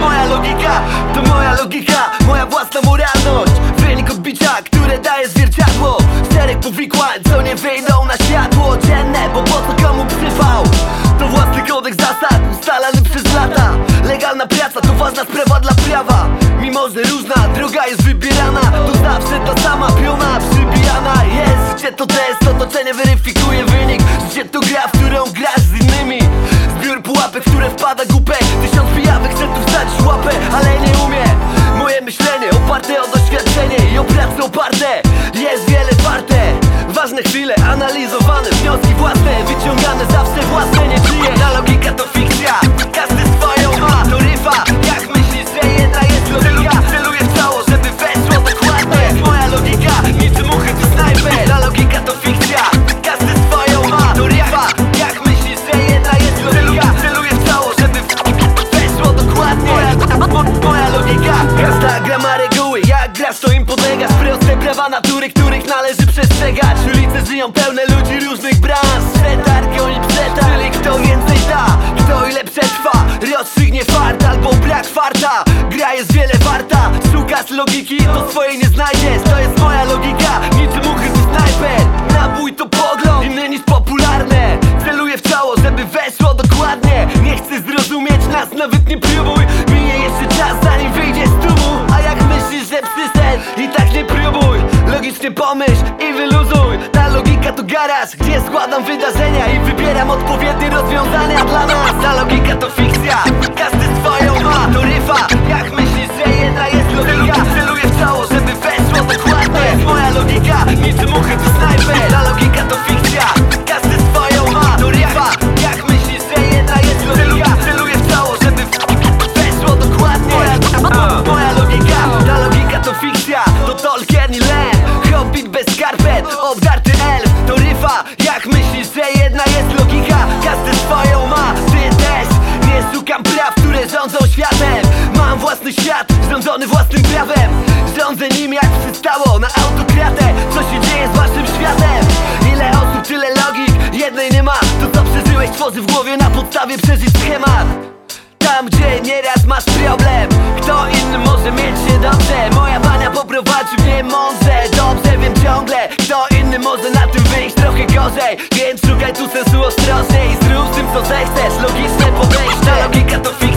Moja logika, to moja logika Moja własna moralność. Wynik odbicia, które daje zwierciadło. Szereg powikłań, co nie wyjdą na światło dzienne Bo po co komu przyfał? To własny kodeks zasad, ustalany przez lata. Legalna praca to ważna sprawa dla prawa. Mimo, że różna droga jest wybierana To zawsze ta sama piona przybijana. Jest, życie to test, Tysiąc pijawek chce tu wstać łapę, ale nie umie Moje myślenie oparte o doświadczenie I o pracę natury, których należy przestrzegać. Ulice żyją pełne ludzi różnych branż Przetarg, oni przetarg. Czyli kto więcej da, kto ile przetrwa. Rozstrzygnie fart albo brak farta. Gra jest wiele warta. Szukasz logiki, to swojej nie znajdziesz. To jest moja logika, niczym ukryty snajper pomyśl i wyluzuj. Ta logika to garaż, gdzie składam wydarzenia I wybieram odpowiednie rozwiązania dla nas. Ta logika to fikcja, myślisz, że jedna jest logika? Każdy swoją ma, ty też. Nie szukam praw, które rządzą światem. Mam własny świat, rządzony własnym prawem. Rządzę nim jak przystało na autokratę. Co się dzieje z waszym światem? Ile osób, tyle logik, jednej nie ma. To co przeżyłeś tworzy w głowie na podstawie przeżyć schemat tam, gdzie nieraz masz problem Kto inny może mieć się dobrze? Moja bania poprowadzi mnie mądrze Dobrze wiem ciągle Kto inny może na tym wyjść trochę gorzej. Więc szukaj tu sensu ostrożniej Zrób z tym co zechcesz Logiczne podejście. Ta logika to fikcja.